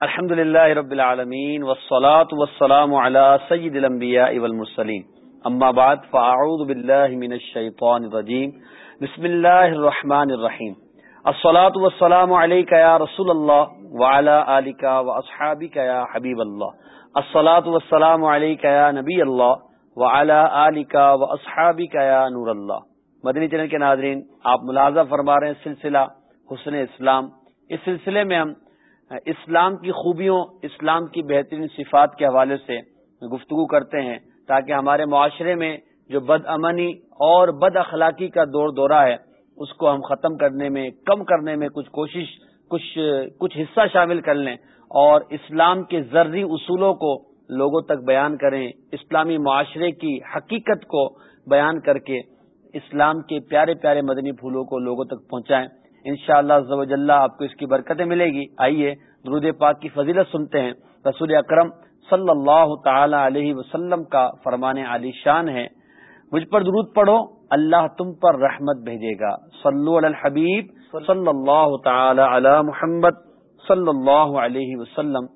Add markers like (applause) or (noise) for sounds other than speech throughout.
الحمد للہ رب العالمین والصلاة والسلام على سید الانبیاء والمرسلین اما بعد فاعوذ باللہ من الشیطان الرجیم بسم اللہ الرحمن الرحیم الصلاة والسلام علیکہ یا رسول اللہ وعلى آلکہ واصحابکہ یا حبیب اللہ الصلاة والسلام علیکہ یا نبی اللہ وعلى آلکہ واصحابکہ یا نور اللہ مدنی چینل کے ناظرین، آپ ملاحظہ فرما رہے ہیں سلسلہ حسن اسلام. اس سلسلے میں ہم اسلام کی خوبیوں، اسلام کی بہترین صفات کے حوالے سے گفتگو کرتے ہیں تاکہ ہمارے معاشرے میں جو بد امنی اور بد اخلاقی کا دور دورہ ہے، اس کو ہم ختم کرنے میں، کم کرنے میں کچھ کوشش، کچھ کچھ حصہ شامل کر لیں اور اسلام کے ذری اصولوں کو لوگوں تک بیان کریں، اسلامی معاشرے کی حقیقت کو بیان کر کے اسلام کے پیارے پیارے مدنی پھولوں کو لوگوں تک پہنچائیں۔ ان شاء اللہ آپ کو اس کی برکتیں ملے گی۔ آئیے درود پاک کی فضیلت سنتے ہیں۔ رسول اکرم صلی اللہ تعالی علیہ وسلم کا فرمان علی شان ہے۔ مجھ پر درود پڑھو، اللہ تم پر رحمت بھیجے گا۔ صلو علی الحبیب صلی اللہ تعالی علی محمد صلی اللہ علیہ وسلم۔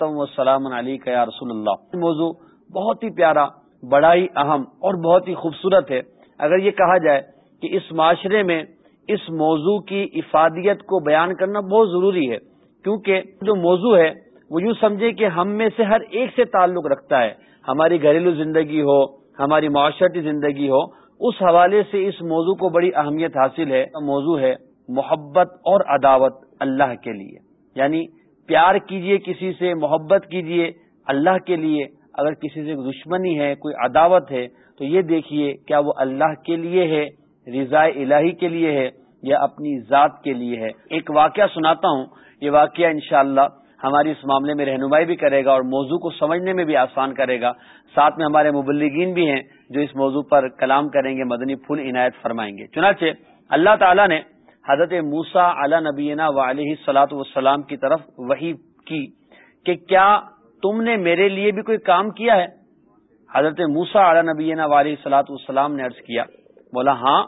و سلام علی یا رسول اللہ۔ موضوع بہت ہی پیارا، بڑا ہی اہم اور بہت ہی خوبصورت ہے۔ اگر یہ کہا جائے کہ اس معاشرے میں اس موضوع کی افادیت کو بیان کرنا بہت ضروری ہے، کیونکہ جو موضوع ہے، وہ یوں سمجھے کہ ہم میں سے ہر ایک سے تعلق رکھتا ہے۔ ہماری گھریلو زندگی ہو، ہماری معاشرتی زندگی ہو، اس حوالے سے اس موضوع کو بڑی اہمیت حاصل ہے۔ موضوع ہے محبت اور عداوت اللہ کے لیے۔ یعنی پیار کیجیے کسی سے، محبت کیجیے اللہ کے لیے۔ اگر کسی سے دشمنی ہے، کوئی عداوت ہے، تو یہ دیکھیے کیا وہ اللہ کے لیے ہے رضاء الہی کے لیے ہے۔ یا اپنی ذات کے لیے ہے۔ ایک واقعہ سناتا ہوں۔ یہ واقعہ انشاءاللہ ہماری اس معاملے میں رہنمائی بھی کرے گا اور موضوع کو سمجھنے میں بھی آسان کرے گا۔ ساتھ میں ہمارے مبلگین بھی ہیں جو اس موضوع پر کلام کریں گے، مدنی پھول عنایت فرمائیں گے۔ چنانچہ اللہ تعالیٰ نے حضرت موسا علی نبینہ و علیہ سلاۃ والسلام کی طرف وہی کی کہ کیا تم نے میرے لیے بھی کوئی کام کیا ہے؟ حضرت موسا علی نبینہ و علیہ سلاۃ والسلام نے عرض کیا۔ بولا ہاں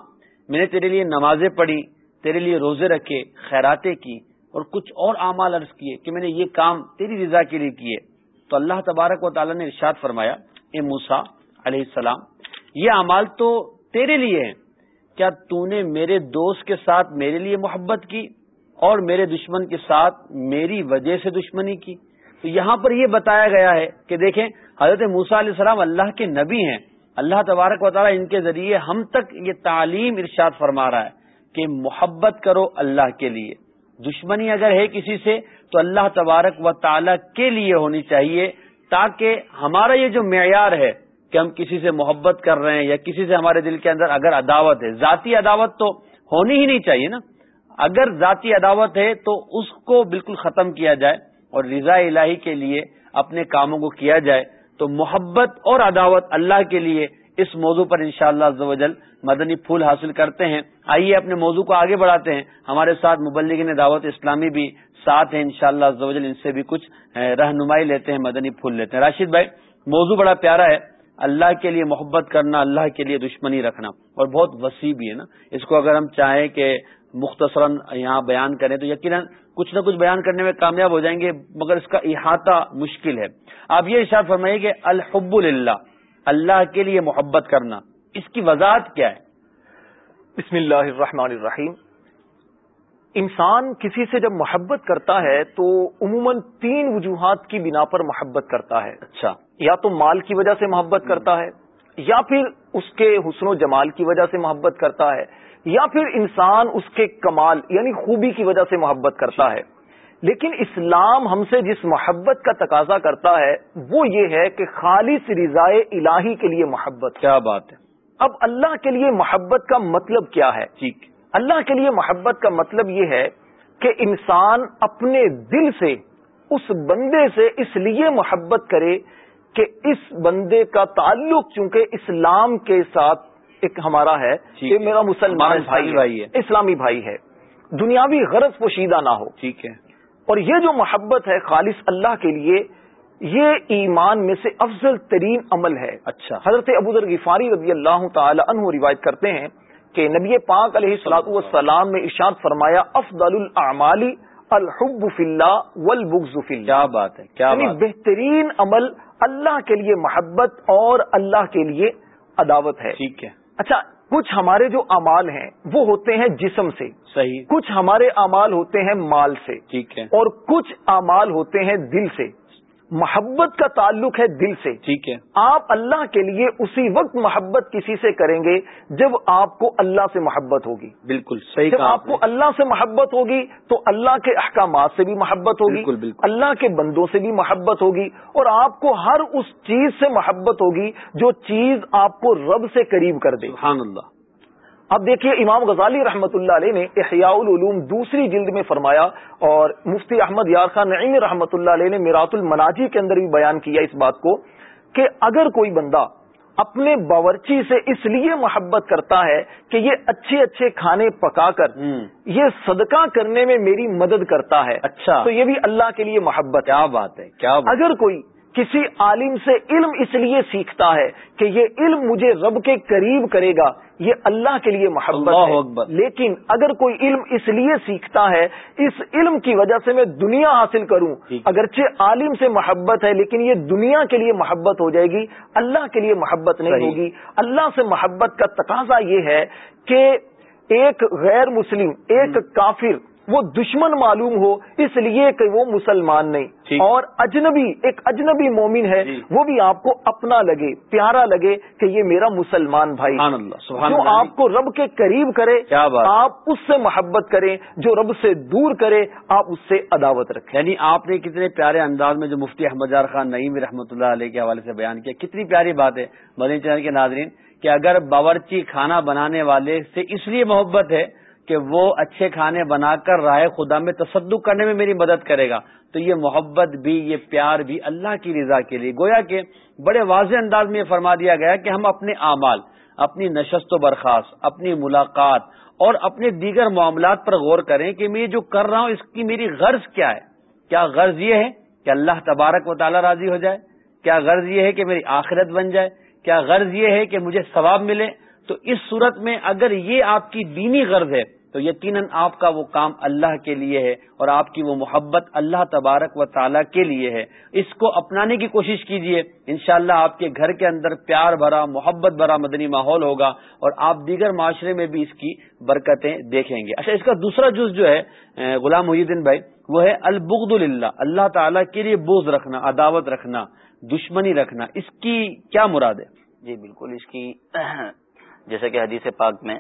میں نے تیرے لیے نمازیں پڑھی، تیرے لیے روزے رکھے، خیراتیں کی اور کچھ اور اعمال عرض کیے کہ میں نے یہ کام تیری رضا کے لیے کیے۔ تو اللہ تبارک و تعالیٰ نے ارشاد فرمایا، اے موسا علیہ السلام، یہ اعمال تو تیرے لیے ہیں۔ کیا تو نے میرے دوست کے ساتھ میرے لیے محبت کی اور میرے دشمن کے ساتھ میری وجہ سے دشمنی کی؟ تو یہاں پر یہ بتایا گیا ہے کہ دیکھیں، حضرت موسا علیہ السلام اللہ کے نبی ہیں۔ اللہ تبارک و تعالیٰ ان کے ذریعے ہم تک یہ تعلیم ارشاد فرما رہا ہے کہ محبت کرو اللہ کے لیے۔ دشمنی اگر ہے کسی سے تو اللہ تبارک و تعالی کے لیے ہونی چاہیے تاکہ ہمارا یہ جو معیار ہے کہ ہم کسی سے محبت کر رہے ہیں یا کسی سے ہمارے دل کے اندر اگر عداوت ہے، ذاتی عداوت تو ہونی ہی نہیں چاہیے نا۔ اگر ذاتی عداوت ہے تو اس کو بالکل ختم کیا جائے اور رضا الہی کے لیے اپنے کاموں کو کیا جائے۔ تو محبت اور عداوت اللہ کے لیے اس موضوع پر انشاءاللہ شاء اللہ مدنی پھول حاصل کرتے ہیں۔ آئیے اپنے موضوع کو آگے بڑھاتے ہیں۔ ہمارے ساتھ مبلغین دعوت اسلامی بھی ساتھ ہیں۔ انشاءاللہ شاء اللہ ان سے بھی کچھ رہنمائی لیتے ہیں، مدنی پھول لیتے ہیں۔ راشد بھائی، موضوع بڑا پیارا ہے۔ اللہ کے لیے محبت کرنا، اللہ کے لیے دشمنی رکھنا۔ اور بہت وسیع بھی ہے نا۔ اس کو اگر ہم چاہیں کہ مختصراً یہاں بیان کریں تو یقیناً کچھ نہ کچھ بیان کرنے میں کامیاب ہو جائیں گے مگر اس کا احاطہ مشکل ہے۔ آپ یہ اشار فرمائیے کہ الحب اللہ اللہ کے لیے محبت کرنا اس کی وضاحت کیا ہے؟ بسم اللہ الرحمن الرحیم۔ انسان کسی سے جب محبت کرتا ہے تو عموماً تین وجوہات کی بنا پر محبت کرتا ہے۔ اچھا۔ یا تو مال کی وجہ سے محبت کرتا ہے یا پھر اس کے حسن و جمال کی وجہ سے محبت کرتا ہے۔ یا پھر انسان اس کے کمال یعنی خوبی کی وجہ سے محبت کرتا ہے۔ لیکن اسلام ہم سے جس محبت کا تقاضا کرتا ہے وہ یہ ہے کہ خالص رضائے الہی کے لیے محبت۔ کیا بات ہے؟ اب اللہ کے لیے محبت کا مطلب کیا ہے؟ ٹھیک۔ اللہ کے لیے محبت کا مطلب یہ ہے کہ انسان اپنے دل سے اس بندے سے اس لیے محبت کرے کہ اس بندے کا تعلق چونکہ اسلام کے ساتھ ایک ہمارا ہے کہ میرا مسلمان بھائی ہے. اسلامی بھائی ہے۔ دنیاوی غرض پوشیدہ نہ ہو۔ ٹھیک ہے۔ اور یہ جو محبت ہے خالص اللہ کے لیے یہ ایمان میں سے افضل ترین عمل ہے۔ اچھا۔ حضرت ابو ذر غفاری رضی اللہ تعالی عنہ روایت کرتے ہیں کہ نبی پاک علیہ السلاط والسلام نے ارشاد فرمایا افضل الاعمالی الحب فی اللہ والبغض فی اللہ. کیا بات ہے کیا یعنی بات بہترین عمل اللہ کے لیے محبت اور اللہ کے لیے عداوت ہے۔ ٹھیک ہے۔ اچھا کچھ ہمارے جو اعمال ہیں وہ ہوتے ہیں جسم سے۔ صحیح۔ کچھ ہمارے اعمال ہوتے ہیں مال سے۔ ٹھیک ہے۔ اور کچھ اعمال ہوتے ہیں دل سے۔ محبت کا تعلق ہے دل سے۔ ٹھیک ہے۔ آپ اللہ کے لیے اسی وقت محبت کسی سے کریں گے جب آپ کو اللہ سے محبت ہوگی۔ بالکل صحیح جب آپ کو اللہ سے محبت ہوگی تو اللہ کے احکامات سے بھی محبت ہوگی۔ بالکل، بالکل۔ اللہ کے بندوں سے بھی محبت ہوگی اور آپ کو ہر اس چیز سے محبت ہوگی جو چیز آپ کو رب سے قریب کر دے۔ سبحان اللہ۔ اب دیکھیے امام غزالی رحمۃ اللہ علیہ نے احیاء العلوم دوسری جلد میں فرمایا اور مفتی احمد یار خان نعیم رحمۃ اللہ علیہ نے میرات المناجی کے اندر بھی بیان کیا اس بات کو کہ اگر کوئی بندہ اپنے باورچی سے اس لیے محبت کرتا ہے کہ یہ اچھے اچھے کھانے پکا کر یہ صدقہ کرنے میں میری مدد کرتا ہے اچھا۔ تو یہ بھی اللہ کے لیے محبت کیا بات ہے کیا بات اگر کوئی کسی عالم سے علم اس لیے سیکھتا ہے کہ یہ علم مجھے رب کے قریب کرے گا یہ اللہ کے لیے محبت اللہ ہے اکبر۔ لیکن اگر کوئی علم اس لیے سیکھتا ہے اس علم کی وجہ سے میں دنیا حاصل کروں۔ اگرچہ عالم سے محبت ہے لیکن یہ دنیا کے لیے محبت ہو جائے گی اللہ کے لیے محبت نہیں۔ ہوگی اللہ سے محبت کا تقاضا یہ ہے کہ ایک غیر مسلم ایک کافر وہ دشمن معلوم ہو اس لیے کہ وہ مسلمان نہیں۔ اور اجنبی ایک اجنبی مومن ہے جی۔ وہ بھی آپ کو اپنا لگے پیارا لگے کہ یہ میرا مسلمان بھائی جو آپ کو رب کے قریب کرے۔ آپ اس سے محبت کریں جو رب سے دور کرے آپ اس سے عداوت رکھیں یعنی آپ نے کتنے پیارے انداز میں جو مفتی احمد یار خان نعیم رحمۃ اللہ علیہ کے حوالے سے بیان کیا کتنی پیاری بات ہے مدنی چینل کے ناظرین کہ اگر باورچی کھانا بنانے والے سے اس لیے محبت ہے کہ وہ اچھے کھانے بنا کر رائے خدا میں تصدق کرنے میں میری مدد کرے گا۔ تو یہ محبت بھی، یہ پیار بھی اللہ کی رضا کے لیے۔ گویا کہ بڑے واضح انداز میں یہ فرما دیا گیا کہ ہم اپنے اعمال، اپنی نشست و برخاست، اپنی ملاقات اور اپنے دیگر معاملات پر غور کریں کہ میں جو کر رہا ہوں، اس کی میری غرض کیا ہے؟ کیا غرض یہ ہے کہ اللہ تبارک و تعالی راضی ہو جائے؟ کیا غرض یہ ہے کہ میری آخرت بن جائے؟ کیا غرض یہ ہے کہ مجھے ثواب ملے؟ تو اس صورت میں اگر یہ آپ کی دینی غرض ہے تو یقیناً آپ کا وہ کام اللہ کے لیے ہے اور آپ کی وہ محبت اللہ تبارک و تعالیٰ کے لیے ہے۔ اس کو اپنانے کی کوشش کیجیے۔ انشاءاللہ آپ کے گھر کے اندر پیار بھرا، محبت بھرا مدنی ماحول ہوگا اور آپ دیگر معاشرے میں بھی اس کی برکتیں دیکھیں گے۔ اچھا اس کا دوسرا جز جو ہے غلام محی الدین بھائی، وہ ہے البغد اللہ اللہ تعالیٰ کے لیے بوز رکھنا، عداوت رکھنا، دشمنی رکھنا۔ اس کی کیا مراد ہے؟ جی بالکل۔ اس کی (clears throat) جیسے کہ حدیث پاک میں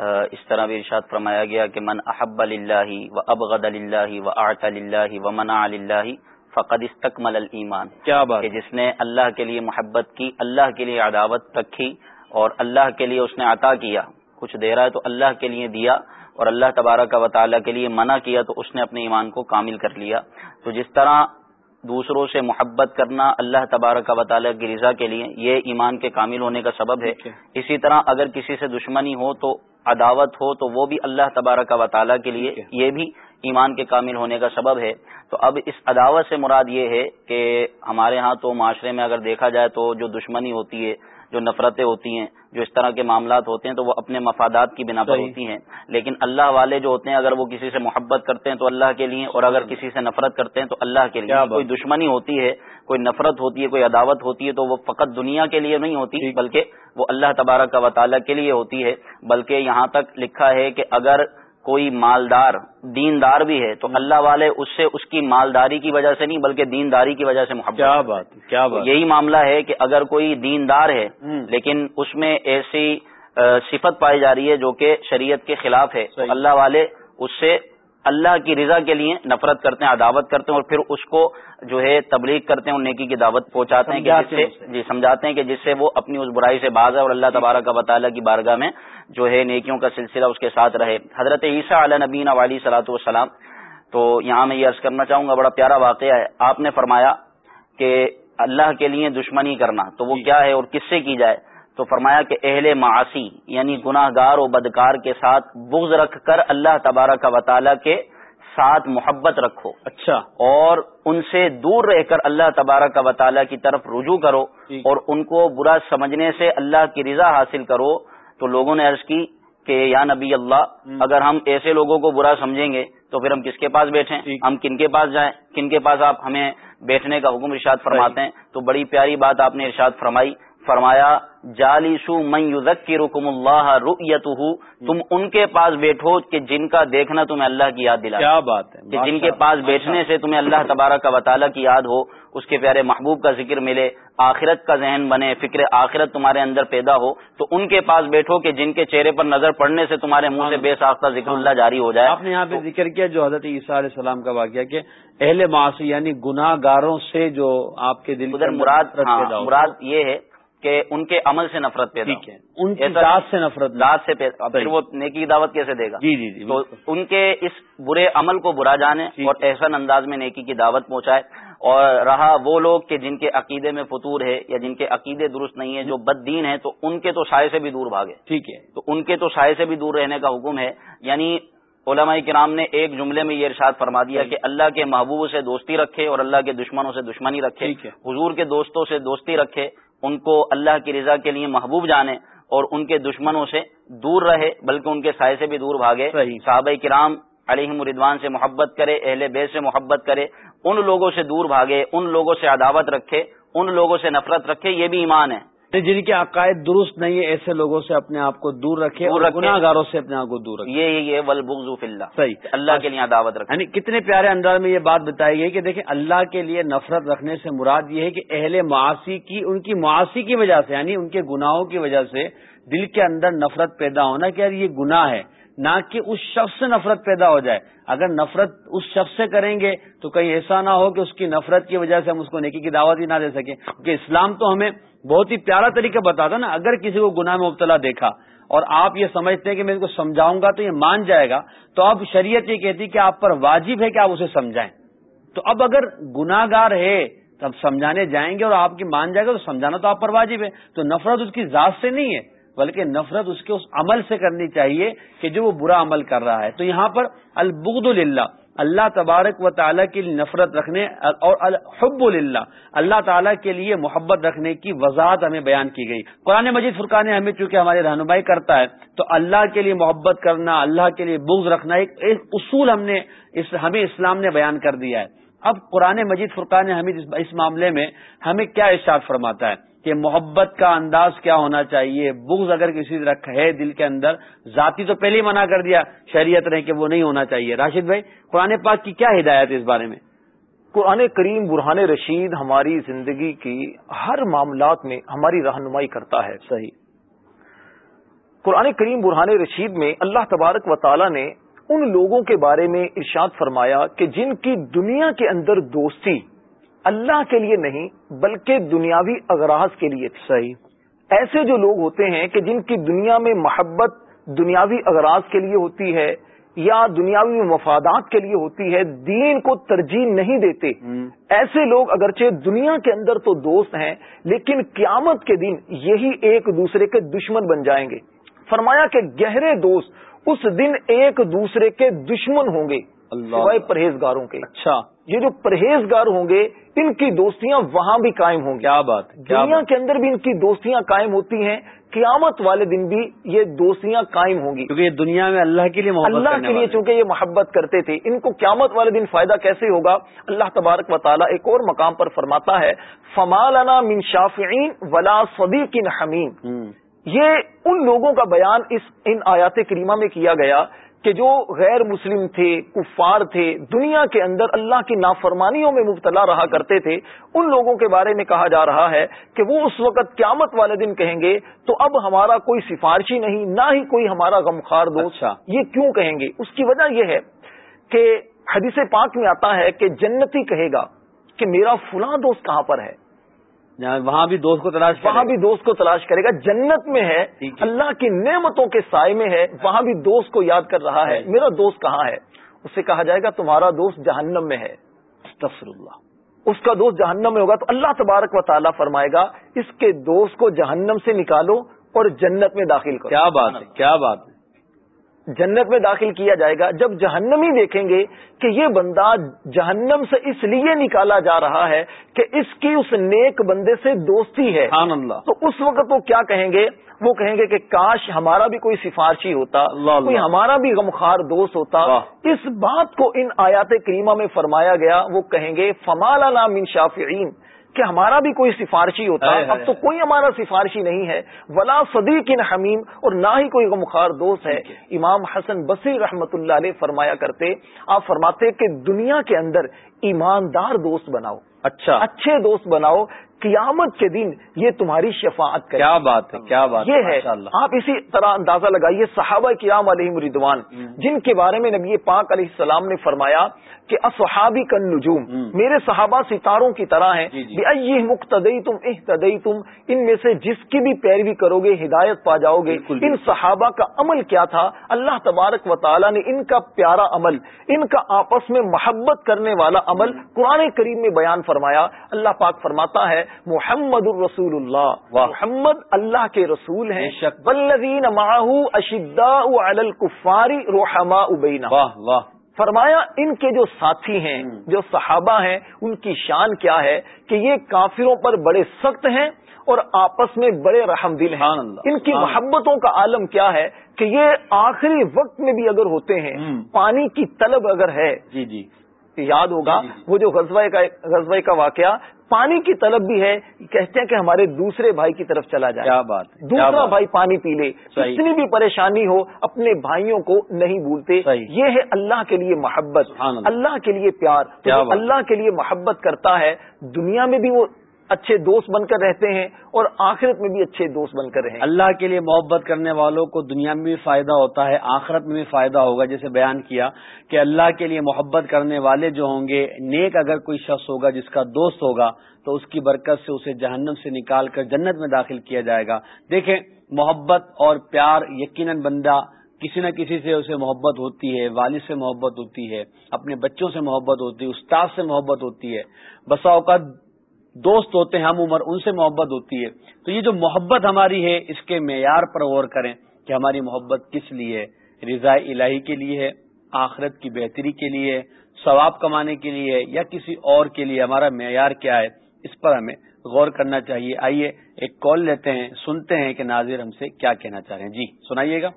اس طرح بھی ارشاد فرمایا گیا کہ من احب اللہ و ابغد اللہ و آٹ اللہ و منا اللہ فقد استقمل الایمان. کیا بات کہ جس نے اللہ کے لیے محبت کی اللہ کے لیے عداوت رکھی اور اللہ کے لیے اس نے عطا کیا کچھ دے رہا ہے تو اللہ کے لیے دیا اور اللہ تبارک و تعالیٰ کے لیے منع کیا تو اس نے اپنے ایمان کو کامل کر لیا۔ تو جس طرح دوسروں سے محبت کرنا اللہ تبارک و تعالیٰ کی رضا کے لیے یہ ایمان کے کامل ہونے کا سبب ہے۔ اسی طرح اگر کسی سے دشمنی ہو تو عداوت ہو تو وہ بھی اللہ تبارک و تعالیٰ کے لیے یہ بھی ایمان کے کامل ہونے کا سبب ہے۔ تو اب اس عداوت سے مراد یہ ہے کہ ہمارے ہاں تو معاشرے میں اگر دیکھا جائے تو جو دشمنی ہوتی ہے جو نفرتیں ہوتی ہیں جو اس طرح کے معاملات ہوتے ہیں تو وہ اپنے مفادات کی بنا پر۔ ہوتی ہیں لیکن اللہ والے جو ہوتے ہیں اگر وہ کسی سے محبت کرتے ہیں تو اللہ کے لیے اور اگر کسی سے نفرت کرتے ہیں تو اللہ کے لیے کوئی دشمنی ہوتی ہے کوئی نفرت ہوتی ہے کوئی عداوت ہوتی ہے تو وہ فقط دنیا کے لیے نہیں ہوتی۔ بلکہ وہ اللہ تبارک و تعالیٰ کے لیے ہوتی ہے بلکہ یہاں تک لکھا ہے کہ اگر کوئی مالدار دیندار بھی ہے تو اللہ والے اس سے اس کی مالداری کی وجہ سے نہیں بلکہ دینداری کی وجہ سے محبت کیا۔ بات کیا بات یہی معاملہ ہے کہ اگر کوئی دیندار ہے۔ لیکن اس میں ایسی صفت پائی جا رہی ہے جو کہ شریعت کے خلاف ہے۔ اللہ والے اس سے اللہ کی رضا کے لیے نفرت کرتے ہیں عداوت کرتے ہیں اور پھر اس کو جو ہے تبلیغ کرتے ہیں اور نیکی کی دعوت پہنچاتے ہیں کہ جس سے۔ جی سمجھاتے ہیں کہ جس سے وہ اپنی اس برائی سے باز ہے اور اللہ تبارک کا تعالیٰ کی بارگاہ میں جو ہے نیکیوں کا سلسلہ اس کے ساتھ رہے حضرت عیسیٰ علیہ نبین علی صلاحت والسلام تو یہاں میں یہ عرض کرنا چاہوں گا بڑا پیارا واقعہ ہے آپ نے فرمایا کہ اللہ کے لیے دشمنی کرنا تو وہ جی۔ کیا ہے اور کس سے کی جائے تو فرمایا کہ اہل معاشی یعنی گناہ گار و بدکار کے ساتھ بغض رکھ کر اللہ تبارک و تعالیٰ کے ساتھ محبت رکھو اچھا۔ اور ان سے دور رہ کر اللہ تبارک و تعالیٰ کی طرف رجوع کرو۔ اور ان کو برا سمجھنے سے اللہ کی رضا حاصل کرو۔ تو لوگوں نے عرض کی کہ یا نبی اللہ۔ اگر ہم ایسے لوگوں کو برا سمجھیں گے تو پھر ہم کس کے پاس بیٹھیں۔ ہم کن کے پاس جائیں؟ کن کے پاس آپ ہمیں بیٹھنے کا حکم ارشاد فرماتے ہیں؟ تو بڑی پیاری بات آپ نے ارشاد فرمائی۔ فرمایا جالسو من یذکرکم اللہ رؤیتہ تم ان کے پاس بیٹھو کہ جن کا دیکھنا تمہیں اللہ کی یاد دلائے۔ کیا بات ہے؟ کہ جن کے پاس بیٹھنے سے تمہیں اللہ تبارک کا تعالیٰ کی یاد ہو اس کے پیارے محبوب کا ذکر ملے آخرت کا ذہن بنے فکر آخرت تمہارے اندر پیدا ہو تو ان کے پاس بیٹھو کہ جن کے چہرے پر نظر پڑنے سے تمہارے منہ سے بے ساختہ ذکر اللہ جاری ہو جائے۔ آپ نے یہاں پہ ذکر کیا جو حضرت عیسیٰ علیہ السلام کا واقعہ کہ اہل معاشی یعنی گناہ گاروں سے جو آپ کے دل مراد ہاں،۔ مراد یہ ہے کہ ان کے عمل سے نفرت پیدا ٹھیک ہے۔ ان کی ذات سے نفرت ذات سے پھر۔ وہ نیکی کی دعوت کیسے دے گا؟ جی جی جی تو ان کے اس برے عمل کو برا جانے اور احسن انداز میں نیکی کی دعوت پہنچائے۔ اور رہا وہ لوگ کہ جن کے عقیدے میں فطور ہے یا جن کے عقیدے درست نہیں ہے جو بد دین ہے تو ان کے تو سائے سے بھی دور بھاگے۔ ٹھیک ہے۔ تو ان کے تو سائے سے بھی دور رہنے کا حکم ہے۔ یعنی علماء کرام نے ایک جملے میں یہ ارشاد فرما دیا کہ اللہ کے محبوب سے دوستی رکھے اور اللہ کے دشمنوں سے دشمنی رکھے۔ حضور کے دوستوں سے دوستی رکھے۔ ان کو اللہ کی رضا کے لیے محبوب جانے اور ان کے دشمنوں سے دور رہے بلکہ ان کے سائے سے بھی دور بھاگے۔ صحابہ کرام علیہ مردوان سے محبت کرے اہل بیت سے محبت کرے ان لوگوں سے دور بھاگے ان لوگوں سے عداوت رکھے ان لوگوں سے نفرت رکھے یہ بھی ایمان ہے جن کے عقائد درست نہیں ہے ایسے لوگوں سے اپنے آپ کو دور رکھے اور۔ گناہ گاروں سے اپنے آپ کو دور رکھے یہ یہ ولبغض اللہ۔ صحیح۔ اللہ کے لیے عداوت رکھے یعنی کتنے پیارے انداز میں یہ بات بتائی گئی کہ دیکھیں اللہ کے لیے نفرت رکھنے سے مراد یہ ہے کہ اہل معاشی کی ان کی معاشی کی وجہ سے یعنی ان کے گناہوں کی وجہ سے دل کے اندر نفرت پیدا ہونا کہ یار یہ گناہ ہے۔ نہ کہ اس شخص سے نفرت پیدا ہو جائے۔ اگر نفرت اس شخص سے کریں گے تو کہیں ایسا نہ ہو کہ اس کی نفرت کی وجہ سے ہم اس کو نیکی کی دعوت ہی نہ دے سکیں۔ کیونکہ اسلام تو ہمیں بہت ہی پیارا طریقہ بتاتا نا، اگر کسی کو گناہ میں مبتلا دیکھا اور آپ یہ سمجھتے ہیں کہ میں اس کو سمجھاؤں گا تو یہ مان جائے گا، تو اب شریعت یہ کہتی کہ آپ پر واجب ہے کہ آپ اسے سمجھائیں۔ تو اب اگر گناہ گار ہے تو اب سمجھانے جائیں گے اور آپ کی مان جائے گا تو سمجھانا تو آپ پر واجب ہے۔ تو نفرت اس کی ذات سے نہیں ہے۔ بلکہ نفرت اس کے اس عمل سے کرنی چاہیے کہ جو وہ برا عمل کر رہا ہے۔ تو یہاں پر البغد للہ، اللہ تبارک و تعالیٰ کی نفرت رکھنے اور الحب للہ، اللہ تعالیٰ کے لیے محبت رکھنے کی وضاحت ہمیں بیان کی گئی۔ قرآن مجید فرقان ہمیں چونکہ ہماری رہنمائی کرتا ہے، تو اللہ کے لیے محبت کرنا، اللہ کے لیے بغض رکھنا ایک ایک اصول ہم نے اس، ہمیں اسلام نے بیان کر دیا ہے۔ اب قرآن مجید فرقان حمید اس- اس معاملے میں ہمیں کیا ارشاد فرماتا ہے؟ کہ محبت کا انداز کیا ہونا چاہیے؟ بغض اگر کسی طرح ہے دل کے اندر، ذاتی تو پہلے ہی منع کر دیا شریعت نے کہ وہ نہیں ہونا چاہیے۔ راشد بھائی، قرآن پاک کی کیا ہدایت ہے اس بارے میں؟ قرآن کریم برہان رشید ہماری زندگی کی ہر معاملات میں ہماری رہنمائی کرتا ہے۔ صحیح۔ قرآن کریم برہان رشید میں اللہ تبارک و تعالی نے ان لوگوں کے بارے میں ارشاد فرمایا کہ جن کی دنیا کے اندر دوستی اللہ کے لیے نہیں بلکہ دنیاوی اغراض کے لیے صحیح۔ ایسے جو لوگ ہوتے ہیں کہ جن کی دنیا میں محبت دنیاوی اغراض کے لیے ہوتی ہے یا دنیاوی مفادات کے لیے ہوتی ہے دین کو ترجیح نہیں دیتے۔ ایسے لوگ اگرچہ دنیا کے اندر تو دوست ہیں لیکن قیامت کے دن یہی ایک دوسرے کے دشمن بن جائیں گے۔ فرمایا کہ گہرے دوست اس دن ایک دوسرے کے دشمن ہوں گے۔ سوائے پرہیزگاروں کے اچھا۔ یہ جو پرہیزگار ہوں گے ان کی دوستیاں وہاں بھی قائم ہوں گی۔ کیا بات دنیا کے اندر بھی ان کی دوستیاں قائم ہوتی ہیں۔ قیامت والے دن بھی یہ دوستیاں قائم ہوں گی۔ کیونکہ یہ دنیا میں اللہ کے لیے محبت اللہ کے لیے۔ چونکہ یہ محبت کرتے تھے ان کو قیامت والے دن فائدہ کیسے ہوگا؟ اللہ تبارک و تعالیٰ ایک اور مقام پر فرماتا ہے فمالنا من شافعین ولا صدیق حمیم۔ یہ ان لوگوں کا بیان اس ان آیات کریمہ میں کیا گیا کہ جو غیر مسلم تھے کفار تھے دنیا کے اندر اللہ کی نافرمانیوں میں مبتلا رہا کرتے تھے ان لوگوں کے بارے میں کہا جا رہا ہے کہ وہ اس وقت قیامت والے دن کہیں گے تو اب ہمارا کوئی سفارشی نہیں نہ ہی کوئی ہمارا غمخار دوست اچھا۔ یہ کیوں کہیں گے اس کی وجہ یہ ہے کہ حدیث پاک میں آتا ہے کہ جنتی کہے گا کہ میرا فلاں دوست کہاں پر ہے وہاں بھی دوست کو تلاش وہاں بھی دوست کو تلاش کرے گا جنت میں ہے۔ اللہ کی نعمتوں کے سائے میں ہے وہاں بھی دوست کو یاد کر رہا ہے۔ میرا دوست کہاں ہے؟ اس سے کہا جائے گا تمہارا دوست جہنم میں ہے۔ اللہ اس کا دوست جہنم میں ہوگا تو اللہ تبارک و تعالیٰ فرمائے گا اس کے دوست کو جہنم سے نکالو اور جنت میں داخل کرو۔ کیا بات ہے کیا بات ہے۔ جنت میں داخل کیا جائے گا۔ جب جہنمی دیکھیں گے کہ یہ بندہ جہنم سے اس لیے نکالا جا رہا ہے کہ اس کی اس نیک بندے سے دوستی ہے۔ تو اس وقت وہ کیا کہیں گے؟ وہ کہیں گے کہ کاش ہمارا بھی کوئی سفارشی ہوتا اللہ کوئی ہمارا بھی غمخار دوست ہوتا۔ اس بات کو ان آیات کریمہ میں فرمایا گیا وہ کہیں گے فمال نام ان شافعین کہ ہمارا بھی کوئی سفارشی ہوتا ہے اب تو کوئی ہمارا سفارشی نہیں ہے۔ ولا صدیق ان حمیم اور نہ ہی کوئی غمخار دوست ہے۔ امام حسن بصیر رحمت اللہ علیہ فرمایا کرتے آپ فرماتے کہ دنیا کے اندر ایماندار دوست بناؤ۔ اچھا۔ اچھے دوست بناؤ قیامت کے دن یہ تمہاری شفاعت کرے کیا بات ہے کیا بات یہ ہے آپ اسی طرح اندازہ لگائیے صحابہ قیام علیہ مردوان جن کے بارے میں نبی پاک علیہ السلام نے فرمایا کہ اصحابی کن نجوم میرے صحابہ ستاروں کی طرح ہیں۔ جی، جی۔ مقتدئی تم احتدئی تم ان میں سے جس کی بھی پیروی کرو گے ہدایت پا جاؤ گے ان صحابہ کا عمل کیا تھا؟ اللہ تبارک و تعالیٰ نے ان کا پیارا عمل ان کا آپس میں محبت کرنے والا عمل قرآن کریم میں بیان فرمایا۔ اللہ پاک فرماتا ہے محمد الرسول اللہ محمد اللہ کے رسول ہیں. بلدین ماہو اشدا الکفاری روحما ابینا فرمایا ان کے جو ساتھی ہیں جو صحابہ ہیں ان کی شان کیا ہے کہ یہ کافروں پر بڑے سخت ہیں اور آپس میں بڑے رحم دل ہیں. ان کی محبتوں کا عالم کیا ہے کہ یہ آخری وقت میں بھی اگر ہوتے ہیں پانی کی طلب اگر ہے جی جی. یاد ہوگا جی، جی۔ وہ جو غزوہ کا واقعہ پانی کی طلب بھی ہے کہتے ہیں کہ ہمارے دوسرے بھائی کی طرف چلا جائے۔ کیا بات دوسرا بھائی پانی پی لے اتنی بھی پریشانی ہو اپنے بھائیوں کو نہیں بھولتے۔ یہ ہے اللہ کے لیے محبت اللہ۔ کے لیے پیار۔ اللہ کے لیے محبت کرتا ہے دنیا میں بھی وہ اچھے دوست بن کر رہتے ہیں اور آخرت میں بھی اچھے دوست بن کر رہے ہیں۔ اللہ کے لیے محبت کرنے والوں کو دنیا میں بھی فائدہ ہوتا ہے، آخرت میں بھی فائدہ ہوگا۔ جیسے بیان کیا کہ اللہ کے لیے محبت کرنے والے جو ہوں گے، نیک اگر کوئی شخص ہوگا جس کا دوست ہوگا، تو اس کی برکت سے اسے جہنم سے نکال کر جنت میں داخل کیا جائے گا۔ دیکھیں، محبت اور پیار یقیناً بندہ کسی نہ کسی سے اسے محبت ہوتی ہے، والد سے محبت ہوتی ہے، اپنے بچوں سے محبت ہوتی ہے، استاد سے محبت ہوتی ہے۔ بسا اوقات دوست ہوتے ہیں ہم عمر ان سے محبت ہوتی ہے۔ تو یہ جو محبت ہماری ہے اس کے معیار پر غور کریں کہ ہماری محبت کس لیے؟ رضاء الہی کے لیے ہے آخرت کی بہتری کے لیے ثواب کمانے کے لیے یا کسی اور کے لیے؟ ہمارا معیار کیا ہے؟ اس پر ہمیں غور کرنا چاہیے۔ آئیے ایک کال لیتے ہیں سنتے ہیں کہ ناظر ہم سے کیا کہنا چاہ رہے ہیں۔ جی سنائیے گا۔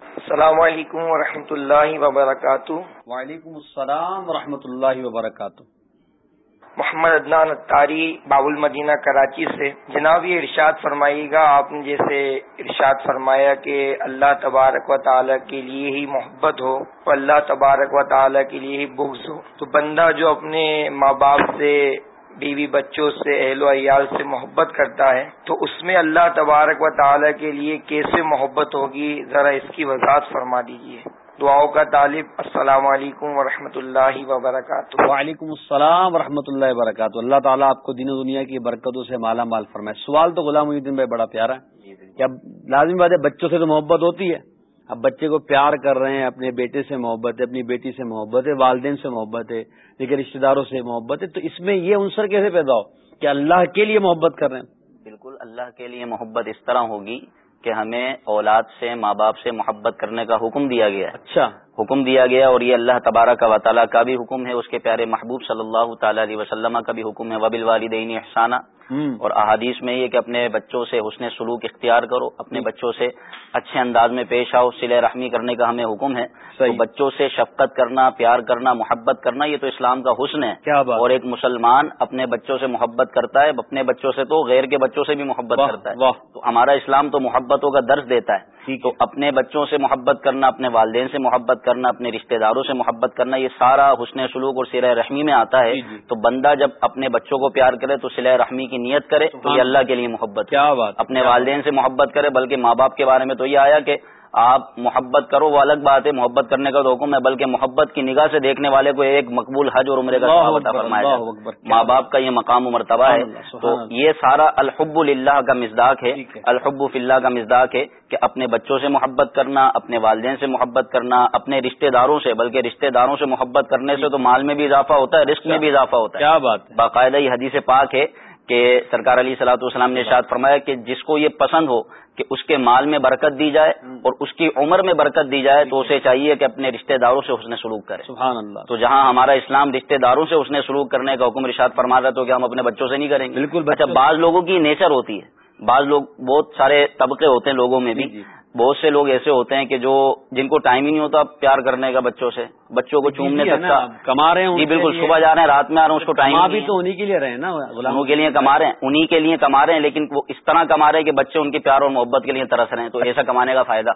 السلام علیکم و اللہ وبرکاتہ۔ وعلیکم السلام و اللہ وبرکاتہ۔ محمد عدنان اتاری باب المدینہ کراچی سے۔ جناب، یہ ارشاد فرمائیے گا، آپ نے جیسے ارشاد فرمایا کہ اللہ تبارک و تعالیٰ کے لیے ہی محبت ہو اور اللہ تبارک و تعالیٰ کے لیے ہی بغض ہو۔ تو بندہ جو اپنے ماں باپ سے بیوی بچوں سے اہل و عیال سے محبت کرتا ہے تو اس میں اللہ تبارک و تعالیٰ کے لیے کیسے محبت ہوگی؟ ذرا اس کی وضاحت فرما دیجیے دعاؤں کا طالب السلام علیکم و اللہ وبرکاتہ۔ وعلیکم السلام و اللہ وبرکاتہ۔ اللہ تعالیٰ آپ کو دین و دنیا کی برکتوں سے مالا مال فرمائے۔ سوال تو غلام الدین بھائی بڑا پیارا ہے۔ کہ اب لازمی بات ہے؟ بچوں سے تو محبت ہوتی ہے۔ اب بچے کو پیار کر رہے ہیں اپنے بیٹے سے محبت ہے اپنی بیٹی سے محبت ہے والدین سے محبت ہے لیکن رشتے داروں سے محبت ہے تو اس میں یہ عنصر کیسے پیدا ہو؟ کہ اللہ کے لیے محبت کر رہے ہیں۔ بالکل اللہ کے لیے محبت اس طرح ہوگی کہ ہمیں اولاد سے ماں باپ سے محبت کرنے کا حکم دیا گیا ہے۔ اچھا۔ حکم دیا گیا اور یہ اللہ تبارہ کا و تعالیٰ کا بھی حکم ہے اس کے پیارے محبوب صلی اللہ تعالی علیہ وسلم کا بھی حکم ہے وبل والدین احسانہ اور احادیث میں یہ کہ اپنے بچوں سے حسن سلوک اختیار کرو اپنے بچوں سے اچھے انداز میں پیش آؤ سلے رحمی کرنے کا ہمیں حکم ہے۔ تو بچوں سے شفقت کرنا پیار کرنا محبت کرنا یہ تو اسلام کا حسن ہے۔ کیا اور ایک مسلمان اپنے بچوں سے محبت کرتا ہے اپنے بچوں سے تو غیر کے بچوں سے بھی محبت کرتا ہے۔ تو ہمارا اسلام تو محبتوں کا درس دیتا ہے۔ تو اپنے بچوں سے محبت کرنا اپنے والدین سے محبت کرنا اپنے رشتہ داروں سے محبت کرنا یہ سارا حسن سلوک اور سیرہ رحمی میں آتا ہے جی، جی۔ تو بندہ جب اپنے بچوں کو پیار کرے تو سلح رحمی کی نیت کرے تو یہ اللہ کے لیے محبت کیا بات اپنے والدین سے محبت کرے بلکہ ماں باپ کے بارے میں تو یہ آیا کہ آپ محبت کرو وہ الگ بات ہے محبت کرنے کا تو حکم ہے بلکہ محبت کی نگاہ سے دیکھنے والے کو ایک مقبول حج اور عمرے کا فرمایا ماں باپ کا یہ مقام و مرتبہ ہے۔ تو یہ سارا الحب اللہ کا مزداق ہے الحب اللہ کا مزداق ہے کہ اپنے بچوں سے محبت کرنا اپنے والدین سے محبت کرنا اپنے رشتہ داروں سے بلکہ رشتہ داروں سے محبت کرنے سے تو مال میں بھی اضافہ ہوتا ہے رسک میں بھی اضافہ ہوتا ہے۔ کیا بات باقاعدہ یہ حدیث پاک ہے کہ سرکار علی صلاح والسلام نے ارشاد فرمایا کہ جس کو یہ پسند ہو کہ اس کے مال میں برکت دی جائے اور اس کی عمر میں برکت دی جائے تو اسے چاہیے کہ اپنے رشتہ داروں سے اس نے سلوک کرے۔ سبحان اللہ۔ تو جہاں ہمارا اسلام رشتہ داروں سے اس نے سلوک کرنے کا حکم ارشاد فرما رہا تو کیا ہم اپنے بچوں سے نہیں کریں گے؟ بالکل اچھا بعض لوگوں کی نیچر ہوتی ہے۔ بعض لوگ بہت سارے طبقے ہوتے ہیں لوگوں میں بھی جی، جی۔ بہت سے لوگ ایسے ہوتے ہیں کہ جو جن کو ٹائم ہی نہیں ہوتا پیار کرنے کا بچوں سے بچوں کو چومنے جی، ہے تک کا کما رہے ہیں جی بالکل۔ صبح جا رہے ہیں رات میں آ رہے ہیں اس کو ٹائم بھی۔ تو انہیں کے لیے رہے نا غلاموں کے لیے کما رہے ہیں انہی کے لیے کما رہے ہیں لیکن وہ اس طرح کما رہے ہیں کہ بچے ان کے پیار اور محبت کے لیے ترس رہے ہیں تو (laughs) ایسا کمانے کا فائدہ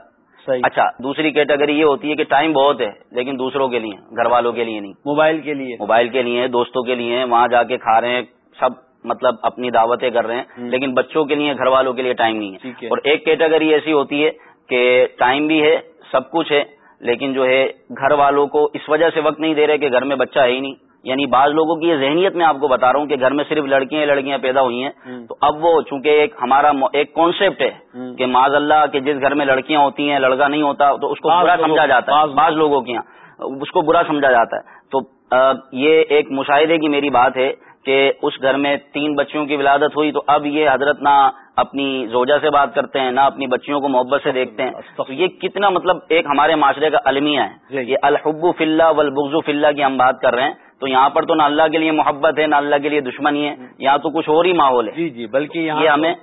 اچھا دوسری کیٹیگری یہ ہوتی ہے کہ ٹائم بہت ہے لیکن دوسروں کے لیے گھر والوں کے لیے نہیں موبائل کے لیے موبائل کے لیے دوستوں کے لیے وہاں جا کے کھا رہے ہیں سب مطلب اپنی دعوتیں کر رہے ہیں۔ لیکن بچوں کے لیے گھر والوں کے لیے ٹائم نہیں ہے اور ایک کیٹیگری ایسی ہوتی ہے کہ ٹائم بھی ہے سب کچھ ہے لیکن جو ہے گھر والوں کو اس وجہ سے وقت نہیں دے رہے کہ گھر میں بچہ ہے ہی نہیں یعنی بعض لوگوں کی یہ ذہنیت میں آپ کو بتا رہا ہوں کہ گھر میں صرف لڑکیاں لڑکیاں پیدا ہوئی ہیں۔ تو اب وہ چونکہ ایک ہمارا ایک کانسیپٹ ہے۔ کہ معذ اللہ کہ جس گھر میں لڑکیاں ہوتی ہیں لڑکا نہیں ہوتا تو اس کو برا سمجھا جاتا ہے بعض- لوگوں یہاں اس کو برا سمجھا جاتا ہے تو یہ ایک مشاہدے کی میری بات ہے کہ اس گھر میں تین بچیوں کی ولادت ہوئی تو اب یہ حضرت نہ اپنی زوجہ سے بات کرتے ہیں نہ اپنی بچیوں کو محبت سے دیکھتے ہیں۔ تو یہ کتنا مطلب ایک ہمارے معاشرے کا المیہ ہے۔ جی۔ یہ الحب فی اللہ والبغض فی اللہ کی ہم بات کر رہے ہیں۔ تو یہاں پر تو نہ اللہ کے لیے محبت ہے نہ اللہ کے لیے دشمنی ہے یہاں تو کچھ اور ہی ماحول ہے۔ جی جی بلکہ یہاں یہ ہمیں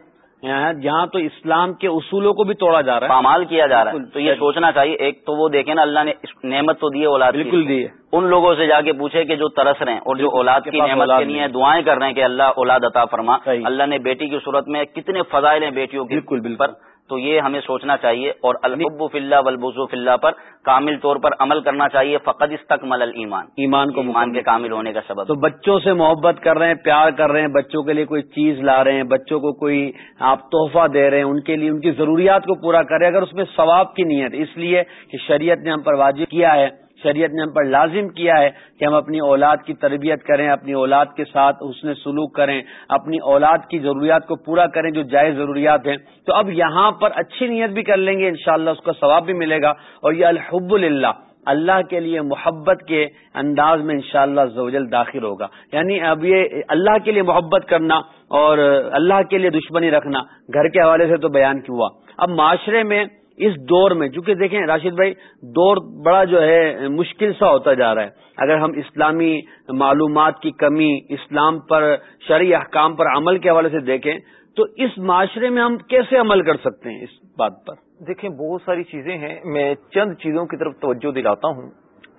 یہاں جہاں تو اسلام کے اصولوں کو بھی توڑا جا رہا ہے پامال کیا جا رہا ہے تو یہ۔ سوچنا چاہیے ایک تو وہ دیکھیں نا اللہ نے نعمت تو دی ہے اولاد بالکل دیے ان لوگوں سے جا کے پوچھے کہ جو ترس رہے ہیں اور جو اولاد کی نعمت کے لیے۔ دعائیں کر رہے ہیں کہ اللہ اولاد عطا فرما۔ اللہ نے بیٹی کی صورت میں کتنے فضائل ہیں بیٹیوں کے بالکل۔ پر تو یہ ہمیں سوچنا چاہیے اور الحب فی اللہ والبغض فی اللہ پر کامل طور پر عمل کرنا چاہیے فقط استقمل الایمان۔ ایمان کو ایمان کے کامل ہونے کا سبب۔ تو بچوں سے محبت کر رہے ہیں پیار کر رہے ہیں بچوں کے لیے کوئی چیز لا رہے ہیں بچوں کو کوئی آپ تحفہ دے رہے ہیں ان کے لیے ان کی ضروریات کو پورا کریں اگر اس میں ثواب کی نیت اس لیے کہ شریعت نے ہم پر واجب کیا ہے۔ شریعت نے ہم پر لازم کیا ہے کہ ہم اپنی اولاد کی تربیت کریں، اپنی اولاد کے ساتھ اس نے سلوک کریں، اپنی اولاد کی ضروریات کو پورا کریں جو جائز ضروریات ہیں۔ تو اب یہاں پر اچھی نیت بھی کر لیں گے، انشاءاللہ اس کا ثواب بھی ملے گا۔ اور یہ الحب للہ اللہ کے لیے محبت کے انداز میں انشاءاللہ شاء اللہ داخل ہوگا۔ یعنی اب یہ اللہ کے لیے محبت کرنا اور اللہ کے لیے دشمنی رکھنا، گھر کے حوالے سے تو بیان کیا اب معاشرے میں اس دور میں چونکہ دیکھیں راشد بھائی دور بڑا جو ہے مشکل سا ہوتا جا رہا ہے۔ اگر ہم اسلامی معلومات کی کمی اسلام پر شرعی احکام پر عمل کے حوالے سے دیکھیں تو اس معاشرے میں ہم کیسے عمل کر سکتے ہیں اس بات پر؟ دیکھیں بہت ساری چیزیں ہیں۔ میں چند چیزوں کی طرف توجہ دلاتا ہوں۔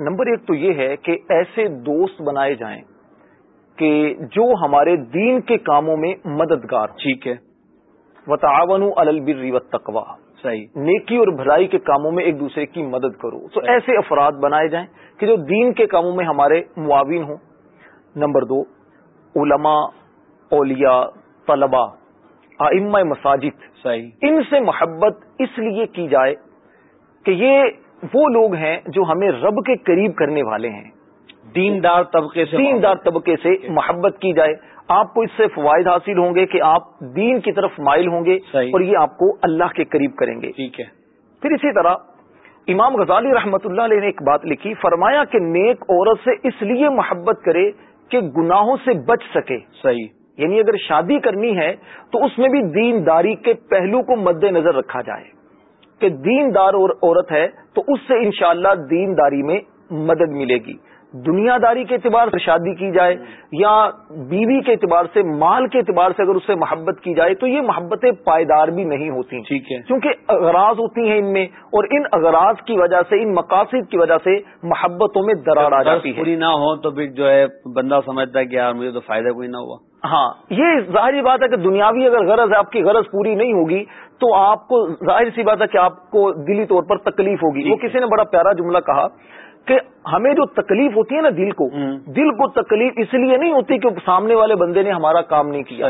نمبر ایک تو یہ ہے کہ ایسے دوست بنائے جائیں کہ جو ہمارے دین کے کاموں میں مددگار ٹھیک ہے۔ و تعاون البر و تقوا صحیح۔ نیکی اور بھلائی کے کاموں میں ایک دوسرے کی مدد کرو۔ تو ایسے افراد بنائے جائیں کہ جو دین کے کاموں میں ہمارے معاون ہوں۔ نمبر دو علماء اولیاء طلباء ائمہ مساجد۔ صحیح۔ ان سے محبت اس لیے کی جائے کہ یہ وہ لوگ ہیں جو ہمیں رب کے قریب کرنے والے ہیں۔ دیندار طبقے سے دیندار طبقے سے محبت کی جائے۔ آپ کو اس سے فوائد حاصل ہوں گے کہ آپ دین کی طرف مائل ہوں گے۔ اور یہ آپ کو اللہ کے قریب کریں گے. ٹھیک ہے. پھر اسی طرح امام غزالی رحمت اللہ علیہ نے ایک بات لکھی فرمایا کہ نیک عورت سے اس لیے محبت کرے کہ گناہوں سے بچ سکے. صحیح. یعنی اگر شادی کرنی ہے تو اس میں بھی دین داری کے پہلو کو مد نظر رکھا جائے. کہ دین دار اور عورت ہے تو اس سے انشاءاللہ دین داری میں مدد ملے گی. دنیا داری کے اعتبار سے شادی کی جائے یا بیوی کے اعتبار سے مال کے اعتبار سے اگر اس سے محبت کی جائے تو یہ محبتیں پائیدار بھی نہیں ہوتی۔ ٹھیک ہے۔ کیونکہ اغراض ہوتی ہیں ان میں اور ان اغراض کی وجہ سے ان مقاصد کی وجہ سے محبتوں میں درار آ جاتی ہے۔ پوری نہ ہو تو پھر جو ہے بندہ سمجھتا ہے کہ یار مجھے تو فائدہ کوئی نہ ہوا۔ ہاں یہ ظاہری بات ہے کہ دنیاوی اگر غرض ہے آپ کی غرض پوری نہیں ہوگی تو آپ کو ظاہر سی بات ہے کہ آپ کو دلی طور پر تکلیف ہوگی۔ وہ کسی نے بڑا پیارا جملہ کہا کہ ہمیں جو تکلیف ہوتی ہے نا دل کو۔ دل کو تکلیف اس لیے نہیں ہوتی کہ سامنے والے بندے نے ہمارا کام نہیں کیا۔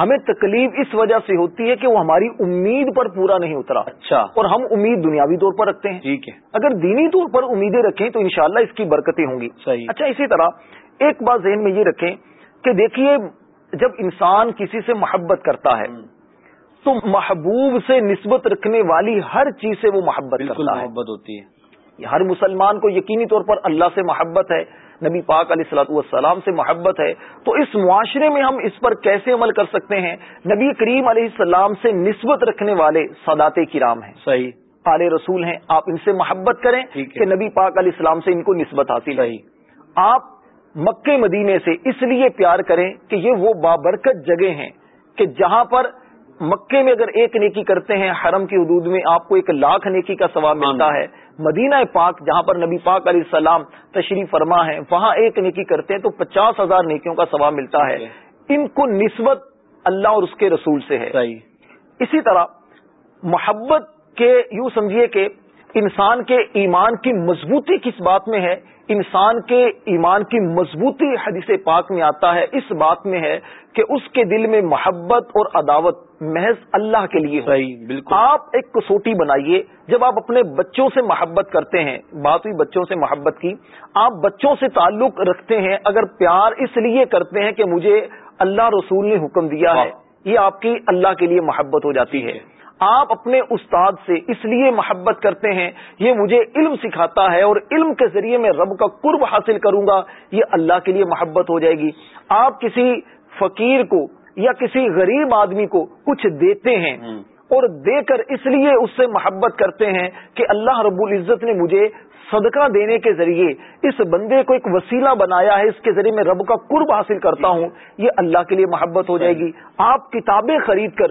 ہمیں تکلیف اس وجہ سے ہوتی ہے کہ وہ ہماری امید پر پورا نہیں اترا۔ اچھا۔ اور ہم امید دنیاوی طور پر رکھتے ہیں۔ ٹھیک ہے۔ اگر دینی طور پر امیدیں رکھیں تو انشاءاللہ اس کی برکتیں ہوں گی۔ صحیح۔ اچھا اسی طرح ایک بات ذہن میں یہ رکھیں کہ دیکھیے جب انسان کسی سے محبت کرتا ہے تو محبوب سے نسبت رکھنے والی ہر چیز سے وہ محبت کرتا ہے۔ محبت ہوتی ہے۔ ہر مسلمان کو یقینی طور پر اللہ سے محبت ہے نبی پاک علیہ السلاۃ والسلام سے محبت ہے۔ تو اس معاشرے میں ہم اس پر کیسے عمل کر سکتے ہیں؟ نبی کریم علیہ السلام سے نسبت رکھنے والے سادات کرام ہیں۔ صحیح۔ آل رسول ہیں آپ ان سے محبت کریں کہ نبی پاک علیہ السلام سے ان کو نسبت حاصل ہے آپ مکے مدینے سے اس لیے پیار کریں کہ یہ وہ بابرکت جگہ ہیں کہ جہاں پر مکے میں اگر ایک نیکی کرتے ہیں حرم کی حدود میں آپ کو ایک لاکھ نیکی کا ثواب ملتا ہے۔ مدینہ پاک جہاں پر نبی پاک علیہ السلام تشریف فرما ہے وہاں ایک نیکی کرتے ہیں تو پچاس ہزار نیکیوں کا ثواب ملتا ہے۔ ان کو نسبت اللہ اور اس کے رسول سے ہے۔ اسی طرح محبت کے یوں سمجھیے کہ انسان کے ایمان کی مضبوطی کس بات میں ہے؟ انسان کے ایمان کی مضبوطی حدیث پاک میں آتا ہے اس بات میں ہے کہ اس کے دل میں محبت اور عداوت محض اللہ کے لیے بالکل۔ آپ ایک کسوٹی بنائیے جب آپ اپنے بچوں سے محبت کرتے ہیں بات ہوئی بچوں سے محبت کی آپ بچوں سے تعلق رکھتے ہیں اگر پیار اس لیے کرتے ہیں کہ مجھے اللہ رسول نے حکم دیا ہے یہ آپ کی اللہ کے لیے محبت ہو جاتی ہے۔ آپ اپنے استاد سے اس لیے محبت کرتے ہیں یہ مجھے علم سکھاتا ہے اور علم کے ذریعے میں رب کا قرب حاصل کروں گا یہ اللہ کے لیے محبت ہو جائے گی۔ آپ کسی فقیر کو یا کسی غریب آدمی کو کچھ دیتے ہیں اور دے کر اس لیے اس سے محبت کرتے ہیں کہ اللہ رب العزت نے مجھے صدقہ دینے کے ذریعے اس بندے کو ایک وسیلہ بنایا ہے اس کے ذریعے میں رب کا قرب حاصل کرتا ہوں۔ یہ اللہ کے لیے محبت ہو جائے گی۔ آپ کتابیں خرید کر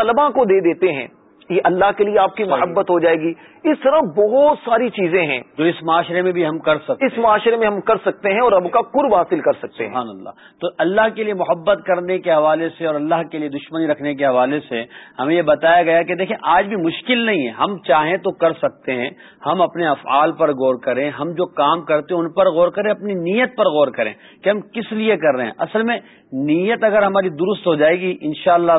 طلبا کو دے دیتے ہیں یہ اللہ کے لیے آپ کی محبت ہو جائے گی۔ اس طرح بہت ساری چیزیں ہیں جو اس معاشرے میں بھی ہم کر سکتے اس معاشرے میں ہم کر سکتے ہیں اور رب کا قرب حاصل کر سکتے ہیں۔ اللہ۔ تو اللہ کے لیے محبت کرنے کے حوالے سے اور اللہ کے لیے دشمنی رکھنے کے حوالے سے ہمیں یہ بتایا گیا کہ دیکھیں آج بھی مشکل نہیں ہے۔ ہم چاہیں تو کر سکتے ہیں۔ ہم اپنے افعال پر غور کریں۔ ہم جو کام کرتے ہیں ان پر غور کریں اپنی نیت پر غور کریں کہ ہم کس لیے کر رہے ہیں۔ اصل میں نیت اگر ہماری درست ہو جائے گی ان شاء اللہ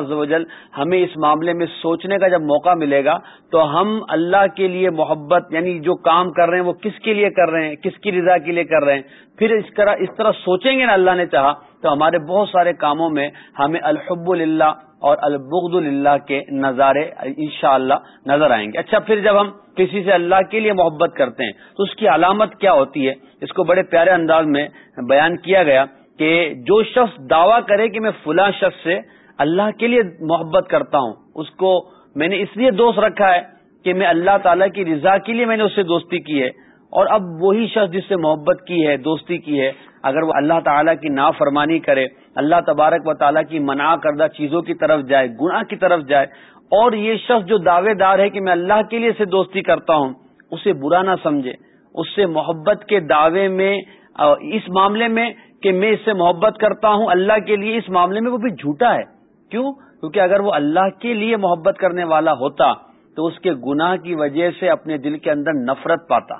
ہمیں اس معاملے میں سوچنے کا جب موقع ملے گا تو ہم اللہ کے لیے محبت یعنی جو کام کر رہے ہیں، وہ کس کے لیے کر رہے ہیں؟ کس کی رضا کے لیے کر رہے ہیں؟ پھر اس طرح اس طرح سوچیں گے نا اللہ نے چاہا، تو ہمارے بہت سارے کاموں میں ہمیں الحب اللہ اور البغد اللہ کے نظارے انشاءاللہ نظر آئیں گے۔ اچھا پھر جب ہم کسی سے اللہ کے لیے محبت کرتے ہیں، تو اس کی علامت کیا ہوتی ہے؟ اس کو بڑے پیارے انداز میں بیان کیا گیا کہ جو شخص دعویٰ کرے کہ میں فلاں شخص سے اللہ کے لیے محبت کرتا ہوں، اس کو میں نے اس لیے دوست رکھا ہے کہ میں اللہ تعالیٰ کی رضا کے لیے میں نے اس سے دوستی کی ہے اور اب وہی شخص جس سے محبت کی ہے، دوستی کی ہے، اگر وہ اللہ تعالیٰ کی نافرمانی کرے، اللہ تبارک و تعالیٰ کی منع کردہ چیزوں کی طرف جائے، گناہ کی طرف جائے، اور یہ شخص جو دعوے دار ہے کہ میں اللہ کے لیے اسے دوستی کرتا ہوں، اسے برا نہ سمجھے، اس سے محبت کے دعوے میں اس معاملے میں کہ میں اس سے محبت کرتا ہوں، اللہ کے لیے اس معاملے میں وہ بھی جھوٹا ہے۔ کیوں؟ کیونکہ اگر وہ اللہ کے لیے محبت کرنے والا ہوتا تو اس کے گناہ کی وجہ سے اپنے دل کے اندر نفرت پاتا۔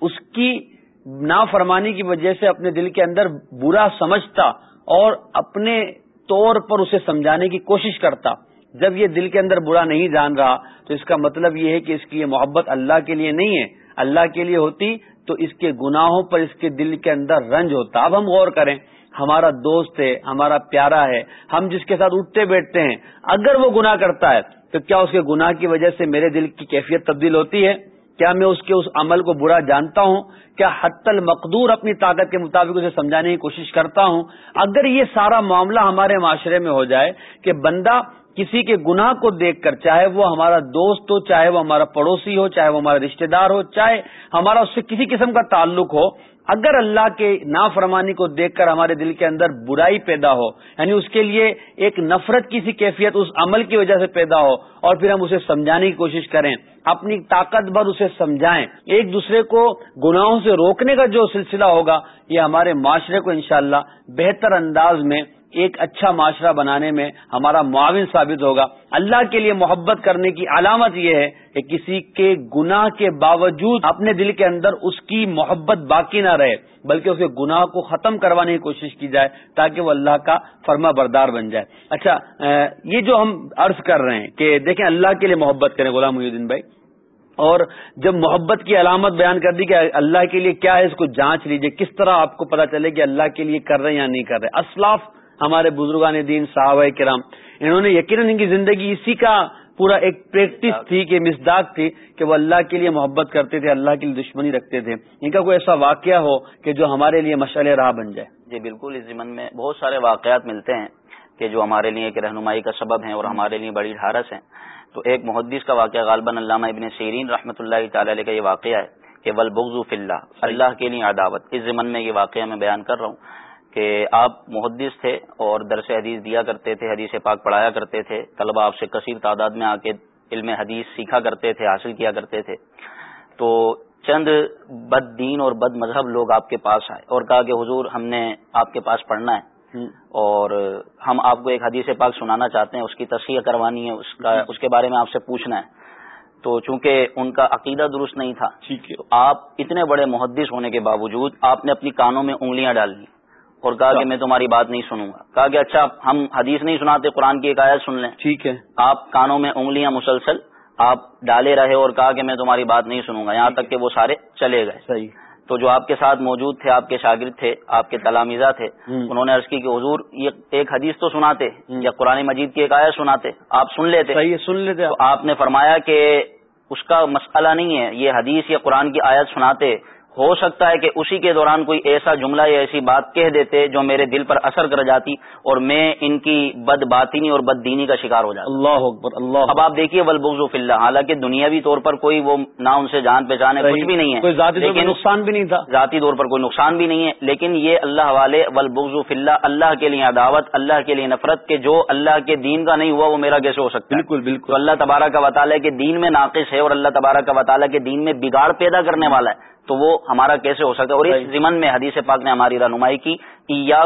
اس کی نافرمانی کی وجہ سے اپنے دل کے اندر برا سمجھتا اور اپنے طور پر اسے سمجھانے کی کوشش کرتا۔ جب یہ دل کے اندر برا نہیں جان رہا، تو اس کا مطلب یہ ہے کہ اس کی یہ محبت اللہ کے لیے نہیں ہے۔ اللہ کے لیے ہوتی تو اس کے گناہوں پر اس کے دل کے اندر رنج ہوتا۔ اب ہم غور کریں۔ ہمارا دوست ہے، ہمارا پیارا ہے، ہم جس کے ساتھ اٹھتے بیٹھتے ہیں، اگر وہ گناہ کرتا ہے، تو کیا اس کے گناہ کی وجہ سے میرے دل کی کیفیت تبدیل ہوتی ہے؟ کیا میں اس کے اس عمل کو برا جانتا ہوں؟ کیا حت المقدور اپنی طاقت کے مطابق اسے سمجھانے کی کوشش کرتا ہوں؟ اگر یہ سارا معاملہ ہمارے معاشرے میں ہو جائے کہ بندہ کسی کے گناہ کو دیکھ کر، چاہے وہ ہمارا دوست ہو، چاہے وہ ہمارا پڑوسی ہو، چاہے وہ ہمارا رشتہ دار ہو، چاہے ہمارا اس سے کسی قسم کا تعلق ہو اگر اللہ کے نافرمانی کو دیکھ کر ہمارے دل کے اندر برائی پیدا ہو یعنی اس کے لیے ایک نفرت کی سی کیفیت اس عمل کی وجہ سے پیدا ہو اور پھر ہم اسے سمجھانے کی کوشش کریں، اپنی طاقت بھر اسے سمجھائیں۔ ایک دوسرے کو گناہوں سے روکنے کا جو سلسلہ ہوگا، یہ ہمارے معاشرے کو انشاءاللہ بہتر انداز میں ایک اچھا معاشرہ بنانے میں ہمارا معاون ثابت ہوگا۔ اللہ کے لیے محبت کرنے کی علامت یہ ہے کہ کسی کے گناہ کے باوجود اپنے دل کے اندر اس کی محبت باقی نہ رہے، بلکہ اسے گناہ کو ختم کروانے کی کوشش کی جائے تاکہ وہ اللہ کا فرما بردار بن جائے۔ اچھا یہ جو ہم عرض کر رہے ہیں کہ دیکھیں اللہ کے لیے محبت کریں غلام محی الدین بھائی۔ اور جب محبت کی علامت بیان کر دی کہ اللہ کے لیے کیا ہے، اس کو جانچ لیجیے، کس طرح آپ کو پتا چلے کہ اللہ کے لیے کر رہے ہیں یا نہیں کر رہے۔ اسلاف ہمارے بزرگان دین، صحابہ کرام، انہوں نے یقیناً ان کی زندگی اسی کا پورا ایک پریکٹس تھی کہ مزداق تھی کہ وہ اللہ کے لیے محبت کرتے تھے، اللہ کے لیے دشمنی رکھتے تھے۔ ان کا کوئی ایسا واقعہ ہو کہ جو ہمارے لیے مشعل راہ بن جائے؟ جی بالکل۔ اس ضمن میں بہت سارے واقعات ملتے ہیں کہ جو ہمارے لیے ایک رہنمائی کا سبب ہیں اور ہمارے لیے بڑی ڈھارس ہیں۔ تو ایک محدث کا واقعہ غالباً علامہ ابن سیرین رحمۃ اللہ تعالی علیہ کا یہ واقعہ ہے کہ ول اللہ اللہ کے لیے عداوت۔ اس ضمن میں یہ واقعہ میں بیان کر رہا ہوں۔ کہ آپ محدث تھے اور درس حدیث دیا کرتے تھے حدیث پاک پڑھایا کرتے تھے طلبا آپ سے کثیر تعداد میں آ کے علم حدیث سیکھا کرتے تھے حاصل کیا کرتے تھے۔ تو چند بد دین اور بد مذہب لوگ آپ کے پاس آئے اور کہا کہ حضور ہم نے آپ کے پاس پڑھنا ہے۔ اور ہم آپ کو ایک حدیث پاک سنانا چاہتے ہیں اس کی تصحیح کروانی ہے اس کا اس کے بارے میں آپ سے پوچھنا ہے۔ تو چونکہ ان کا عقیدہ درست نہیں تھا آپ اتنے بڑے محدث ہونے کے باوجود آپ نے اپنی کانوں میں انگلیاں ڈال لی اور کہا کہ میں تمہاری بات نہیں سنوں گا۔ کہا کہ اچھا ہم حدیث نہیں سناتے قرآن کی ایک آیت سن لیں۔ ٹھیک ہے۔ آپ کانوں میں انگلیاں مسلسل آپ ڈالے رہے اور کہا کہ میں تمہاری بات نہیں سنوں گا۔ یہاں تک کہ وہ سارے چلے گئے۔ صحیح۔ تو جو آپ کے ساتھ موجود تھے آپ کے شاگرد تھے آپ کے تلامیزہ تھے انہوں نے عرض کی کہ حضور یہ ایک حدیث تو سناتے یا قرآن مجید کی ایک آیت سناتے آپ سن لیتے۔ صحیح سن لیتے آپ نے فرمایا کہ اس کا مسئلہ نہیں ہے یہ حدیث یا قرآن کی آیت سناتے۔ ہو سکتا ہے کہ اسی کے دوران کوئی ایسا جملہ یا ایسی بات کہہ دیتے جو میرے دل پر اثر کر جاتی اور میں ان کی بد باطنی اور بد دینی کا شکار ہو جاتا۔ اللہ اکبر اللہ اب آپ دیکھیے ولبغ اللہ حالانکہ دنیاوی طور پر کوئی وہ نہ ان سے جان پہچان ہے کچھ بھی نہیں ہے۔ کوئی ذاتی لیکن نقصان بھی نہیں تھا۔ ذاتی طور پر کوئی نقصان بھی نہیں ہے لیکن یہ اللہ والے ولبغ اللہ اللہ کے لیے عداوت اللہ کے لیے نفرت کے جو اللہ کے دین کا نہیں ہوا وہ میرا کیسے ہو سکتا بالکل بالکل۔ اللہ تبارہ کا وطالعہ کے دین میں ناقص ہے اور اللہ تبارہ کا وطالعہ کے دین میں بگاڑ پیدا کرنے والا ہے۔ تو وہ ہمارا کیسے ہو سکتا ہے؟ اور اس ضمن میں حدیث پاک نے ہماری رہنمائی کی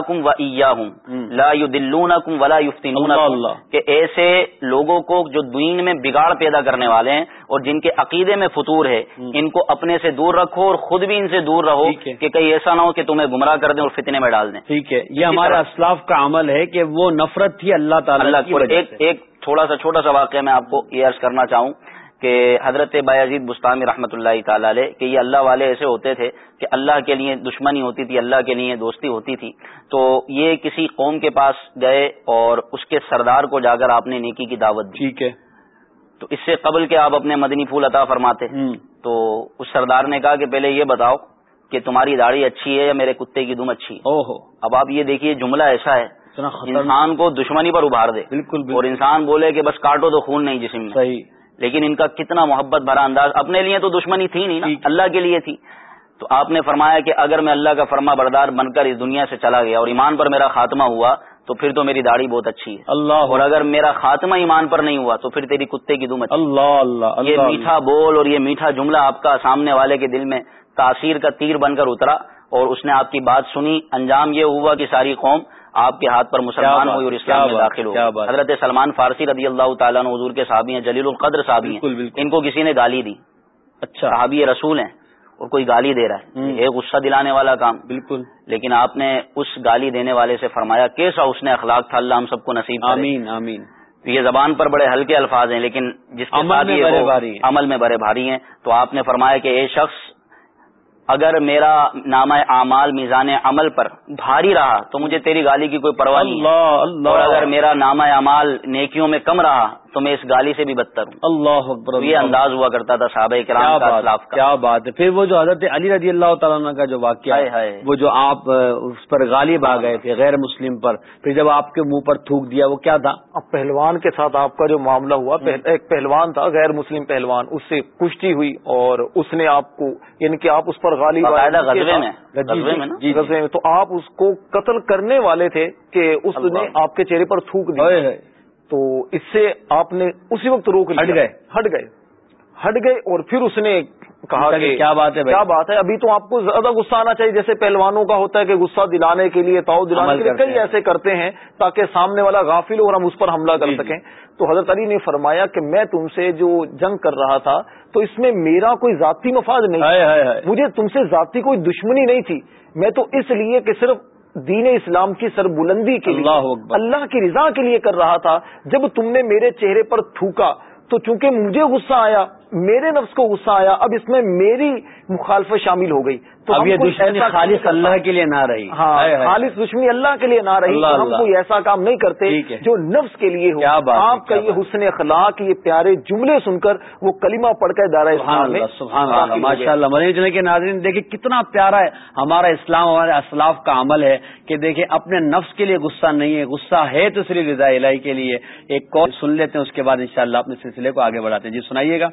کم و ایا ہوں لا دلون کم ولا یفتین کہ ایسے لوگوں کو جو دین میں بگاڑ پیدا کرنے والے ہیں اور جن کے عقیدے میں فطور ہے ان کو اپنے سے دور رکھو اور خود بھی ان سے دور رہو کہ کہیں ایسا نہ ہو کہ تمہیں گمراہ کر دیں اور فتنے میں ڈال دیں۔ ٹھیک ہے. یہ ہمارا اسلاف کا عمل ہے کہ وہ نفرت تھی اللہ تعالیٰ ایک تھوڑا سا چھوٹا سا واقعہ میں آپ کو یہ عرض کرنا چاہوں۔ کہ حضرت بایزید بستانی رحمۃ اللہ تعالی علیہ کہ یہ اللہ والے ایسے ہوتے تھے کہ اللہ کے لیے دشمنی ہوتی تھی اللہ کے لیے دوستی ہوتی تھی۔ تو یہ کسی قوم کے پاس گئے اور اس کے سردار کو جا کر آپ نے نیکی کی دعوت دی۔ ٹھیک ہے۔ تو اس سے قبل کے آپ اپنے مدنی پھول عطا فرماتے تو اس سردار نے کہا کہ پہلے یہ بتاؤ کہ تمہاری داڑھی اچھی ہے یا میرے کتے کی دم اچھی ہے؟ اب آپ یہ دیکھیے جملہ ایسا ہے انسان کو دشمنی پر ابھار دے۔ بالکل۔ اور انسان بولے کہ بس کاٹو تو خون نہیں جسم میں۔ صحیح۔ لیکن ان کا کتنا محبت بھرا انداز اپنے لیے تو دشمنی تھی نہیں نا اللہ کے لیے تھی۔ تو آپ نے فرمایا کہ اگر میں اللہ کا فرما بردار بن کر اس دنیا سے چلا گیا اور ایمان پر میرا خاتمہ ہوا تو پھر تو میری داڑھی بہت اچھی ہے۔ اللہ۔ اور اگر میرا خاتمہ ایمان پر نہیں ہوا تو پھر تیری کتے کی دم اللہ اللہ۔ یہ میٹھا بول اور یہ میٹھا جملہ آپ کا سامنے والے کے دل میں تاثیر کا تیر بن کر اترا اور اس نے آپ کی بات سنی۔ انجام یہ ہوا کہ ساری قوم آپ کے ہاتھ پر مسلمان ہوئی اور اسلام میں داخل ہو۔ حضرت سلمان فارسی رضی اللہ تعالیٰ حضور کے صحابی ہیں جلیل القدر صحابی ہیں۔ ان کو کسی نے گالی دی۔ اچھا۔ صحابی رسول ہیں اور کوئی گالی دے رہا ہے۔ ایک غصہ دلانے والا کام۔ بالکل۔ لیکن آپ نے اس گالی دینے والے سے فرمایا کیسا اس نے اخلاق تھا اللہ ہم سب کو نصیب آمین آمین۔ یہ زبان پر بڑے ہلکے الفاظ ہیں لیکن جس کے عمل میں بڑے بھاری ہیں۔ تو آپ نے فرمایا کہ یہ شخص اگر میرا نام اعمال میزان عمل پر بھاری رہا تو مجھے تیری گالی کی کوئی پرواہ نہیں اور اگر میرا نام اعمال نیکیوں میں کم رہا تو میں اس گالی سے بھی بدتر ہوں۔ اللہ اکبر یہ انداز ہوا کرتا تھا صحابہ کرام کا کیا بات ہے؟ پھر وہ جو حضرت علی رضی اللہ تعالیٰ کا جو واقعہ ہے وہ جو آپ اس پر غالب آ گئے تھے غیر مسلم پر پھر جب آپ کے منہ پر تھوک دیا وہ کیا تھا؟ اب پہلوان کے ساتھ آپ کا جو معاملہ ہوا ایک پہلوان تھا غیر مسلم پہلوان اس سے کشتی ہوئی اور اس نے آپ کو یعنی کہ آپ اس پر غالب میں تو آپ اس کو قتل کرنے والے تھے کہ اس نے آپ کے چہرے پر تھوک دیا تو اس سے آپ نے اسی وقت روک ہٹ گئے. ہٹ گئے. ہٹ گئے اور پھر اس نے کہا کہ کیا بات ہے کیا بات ہے؟ ابھی تو آپ کو زیادہ غصہ آنا چاہیے. جیسے پہلوانوں کا ہوتا ہے کہ غصہ دلانے کے لیے تاؤ دلانے کے لیے کئی ایسے کرتے ہیں تاکہ سامنے والا غافل ہو اور ہم اس پر حملہ کر جی، جی۔ سکیں. تو حضرت علی نے فرمایا کہ میں تم سے جو جنگ کر رہا تھا تو اس میں میرا کوئی ذاتی مفاد نہیں مجھے تم سے ذاتی کوئی دشمنی نہیں تھی. میں تو اس لیے کہ صرف دین اسلام کی سر بلندی کے لیے اللہ کی رضا کے لیے کر رہا تھا۔ جب تم نے میرے چہرے پر تھوکا تو چونکہ مجھے غصہ آیا میرے نفس کو غصہ آیا اب اس میں میری مخالفت شامل ہو گئی۔ تو اب یہ دشمنی خالص اللہ کے لیے نہ رہی۔ ہاں۔ خالص دشمنی اللہ کے لیے نہ رہی۔ ہم۔ کوئی ایسا کام نہیں کرتے۔ جو نفس کے لیے ہو۔ آپ کا یہ حسن اخلاق یہ پیارے جملے سن کر وہ کلمہ پڑھ کر سبحان اللہ ماشاء اللہ چلے کے ناظرین دیکھیں کتنا پیارا ہے۔ ہمارا اسلام ہمارے اسلاف کا عمل ہے کہ دیکھیں اپنے نفس کے لیے غصہ نہیں ہے۔ غصہ ہے تو صرف رضا الہی کے لیے۔ ایک کال سن لیتے ہیں اس کے بعد انشاءاللہ اپنے سلسلے کو آگے بڑھاتے ہیں۔ جی سنائیے گا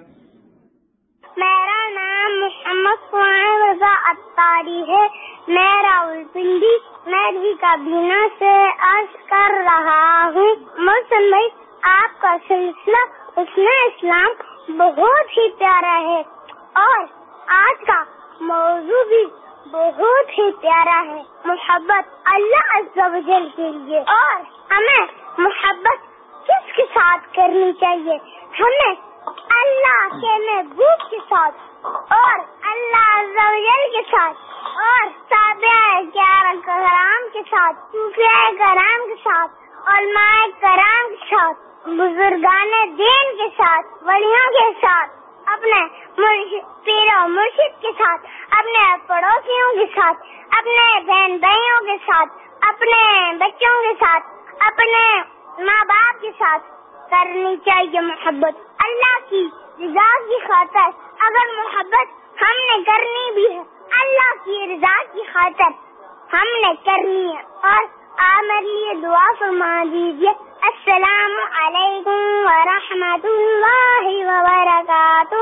میرا نام محمد سہان رضا اتاری ہے۔ میں راول پنڈی، میں کابینہ سے عرض کر رہا ہوں۔ محسن بھائی، آپ کا سلسلہ اس میں اسلام بہت ہی پیارا ہے اور آج کا موضوع بھی بہت ہی پیارا ہے۔ محبت اللہ عز و جل کے لیے اور ہمیں محبت کس کے ساتھ کرنی چاہیے؟ ہمیں اللہ کے محبوب کے ساتھ اور اللہ عز و جل کے ساتھ اور تابع کرام کے ساتھ صوفیاء کرام کے ساتھ علماء کرام کے ساتھ بزرگان دین کے ساتھ ولیوں کے ساتھ اپنے پیر و مرشد کے ساتھ اپنے پڑوسیوں کے ساتھ اپنے بہن بھائیوں کے ساتھ اپنے بچوں کے ساتھ اپنے ماں باپ کے ساتھ کرنی چاہیے محبت اللہ کی رضا کی خاطر اگر محبت ہم نے کرنی بھی ہے اللہ کی رضا کی خاطر ہم نے کرنی ہے۔ اور آپ میرے لیے دعا فرما دیجیے السلام علیکم ورحمۃ اللہ وبرکاتہ۔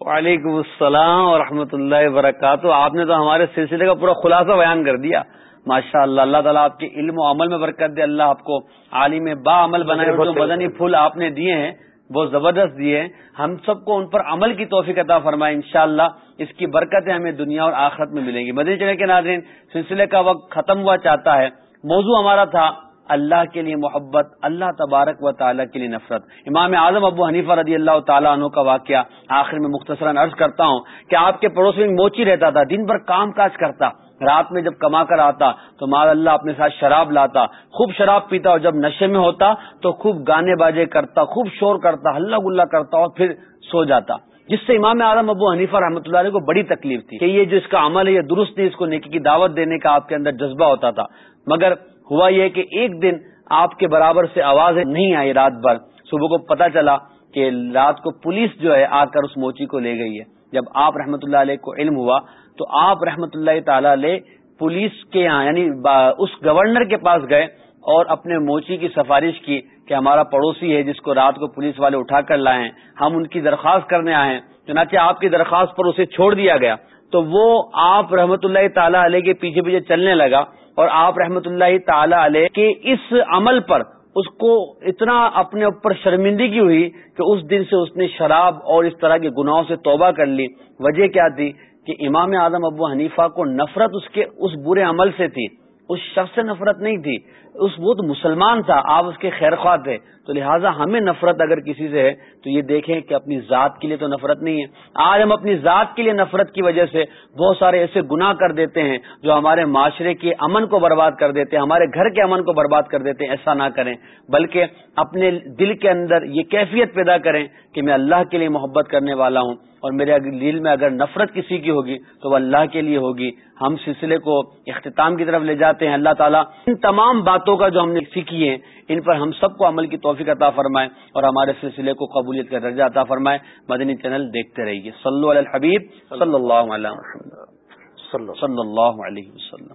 وعلیکم السلام ورحمۃ اللہ وبرکاتہ۔ آپ نے تو ہمارے سلسلے کا پورا خلاصہ بیان کر دیا۔ ماشاء اللہ اللہ تعالیٰ آپ کے علم و عمل میں برکت دے۔ اللہ آپ کو عالم با عمل بنائے بدنی پھول آپ نے دیے ہیں وہ زبردست دیے ہیں ہم سب کو ان پر عمل کی توفیق عطا فرمائے، انشاءاللہ اس کی برکتیں ہمیں دنیا اور آخرت میں ملیں گی۔ مدنی چلے کے ناظرین، سلسلے کا وقت ختم ہوا چاہتا ہے۔ موضوع ہمارا تھا اللہ کے لیے محبت، اللہ تبارک و تعالیٰ کے لیے نفرت۔ امام اعظم ابو حنیفہ رضی اللہ تعالیٰ عنہ کا واقعہ آخر میں مختصراً عرض کرتا ہوں کہ آپ کے پڑوس میں موچی رہتا تھا، دن بھر کام کاج کرتا۔ رات میں جب کما کر آتا تو مال اللہ اپنے ساتھ شراب لاتا، خوب شراب پیتا اور جب نشے میں ہوتا تو خوب گانے باجے کرتا، خوب شور کرتا، ہلہ گلا کرتا اور پھر سو جاتا۔ جس سے امام اعظم ابو حنیفہ رحمۃ اللہ علیہ کو بڑی تکلیف تھی کہ یہ جو اس کا عمل ہے، یہ درست نہیں، اس کو نیکی کی دعوت دینے کا آپ کے اندر جذبہ ہوتا تھا۔ مگر ہوا یہ کہ ایک دن آپ کے برابر سے آوازیں نہیں آئی رات بھر۔ صبح کو پتا چلا کہ رات کو پولیس جو ہے آ کر اس موچی کو لے گئی ہے۔ جب آپ رحمت اللہ علیہ کو علم ہوا تو آپ رحمت اللہ تعالی علیہ پولیس کے یہاں یعنی اس گورنر کے پاس گئے اور اپنے موچی کی سفارش کی کہ ہمارا پڑوسی ہے جس کو رات کو پولیس والے اٹھا کر لائے، ہم ان کی درخواست کرنے آئے چنانچہ آپ کی درخواست پر اسے چھوڑ دیا گیا۔ تو وہ آپ رحمت اللہ تعالی علیہ کے پیچھے پیچھے چلنے لگا اور آپ رحمت اللہ تعالی علیہ کے اس عمل پر اس کو اتنا اپنے اوپر شرمندگی ہوئی کہ اس دن سے اس نے شراب اور اس طرح کے گناہوں سے توبہ کر لی۔ وجہ کیا تھی؟ کہ امام اعظم ابو حنیفہ کو نفرت اس کے اس برے عمل سے تھی، اس شخص سے نفرت نہیں تھی، اس وہ تو مسلمان تھا، آپ اس کے خیر خواہ تھے۔ تو لہٰذا ہمیں نفرت اگر کسی سے ہے، تو یہ دیکھیں کہ اپنی ذات کے لیے تو نفرت نہیں ہے۔ آج ہم اپنی ذات کے لیے نفرت کی وجہ سے بہت سارے ایسے گناہ کر دیتے ہیں جو ہمارے معاشرے کے امن کو برباد کر دیتے ہیں، ہمارے گھر کے امن کو برباد کر دیتے ہیں، ایسا نہ کریں۔ بلکہ اپنے دل کے اندر یہ کیفیت پیدا کریں کہ میں اللہ کے لیے محبت کرنے والا ہوں۔ اور میرے دل میں اگر نفرت کسی کی ہوگی تو وہ اللہ کے لیے ہوگی۔ ہم سلسلے کو اختتام کی طرف لے جاتے ہیں۔ اللہ تعالیٰ ان تمام باتوں کا جو ہم نے سیکھی ہیں ان پر ہم سب کو عمل کی توفیق عطا فرمائے اور ہمارے سلسلے کو قبولیت کا درجہ عطا فرمائے۔ مدنی چینل دیکھتے رہیے۔ صلی اللہ علیہ حبیب صلی اللہ علیہ وسلم۔ صلی اللہ علیہ وسلم۔